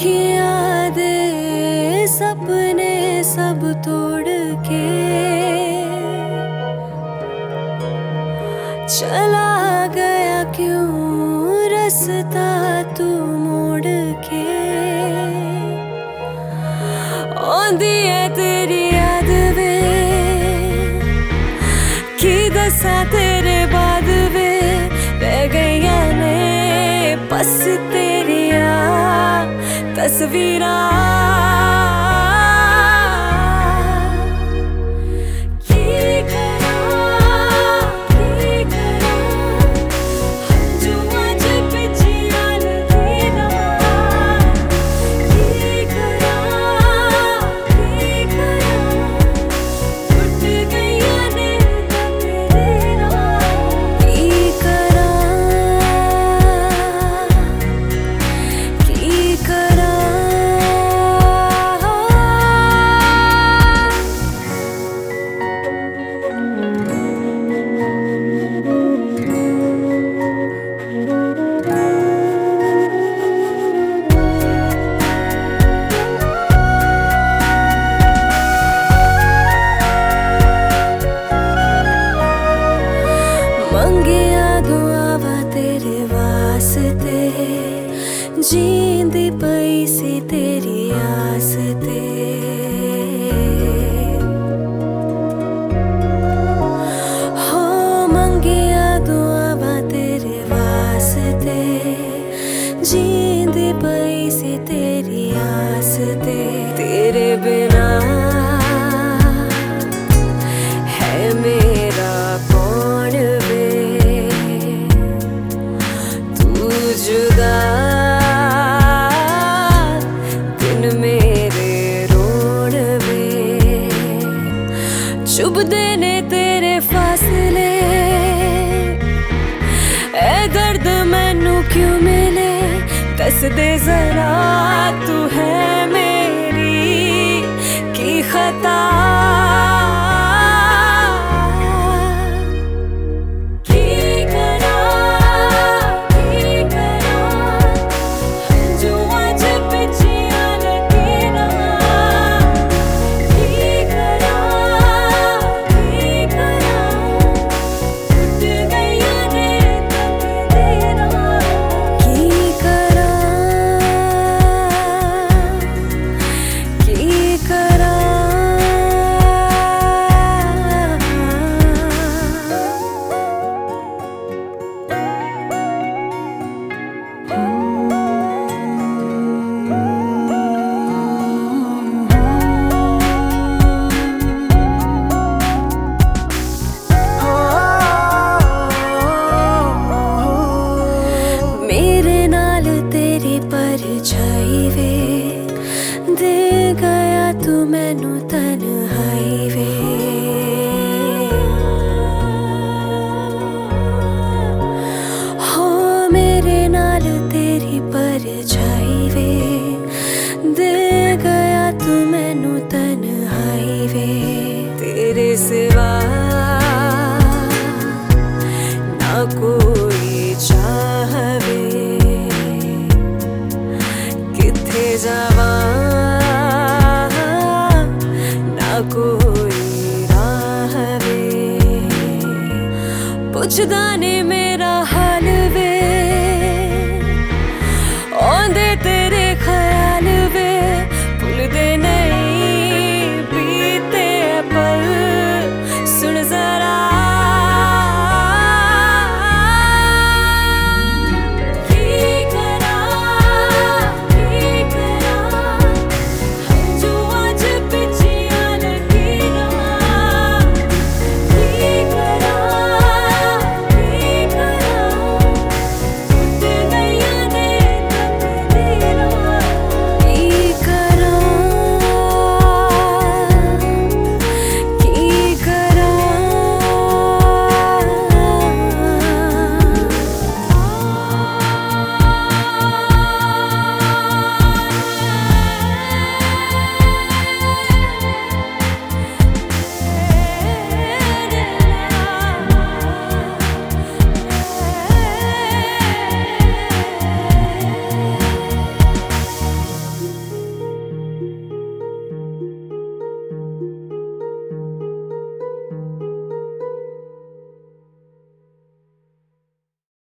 अखियाँ दे सपने सब तोड़ के। चला गया क्यों रसता तू मोड़ के? आंदी है तेरी याद वे। की दसा तेरे बाद वे। रह गईया ने बस तेरिया तस्वीरां तस्वीरा मया दुः ते वसते जी पैसी ते आसे ਸ਼ੁਭਦੇ ਨੇ ਤੇਰੇ ਫਾਸਲੇ। ਐ ਦਰਦ ਮੈਨੂੰ ਕਿਉਂ ਮਿਲੇ? ਦੱਸ ਦੇ ਜ਼ਰਾ ਤੂੰ। गया तू मैनू कोई राहवे पुछदा ने मेरा वे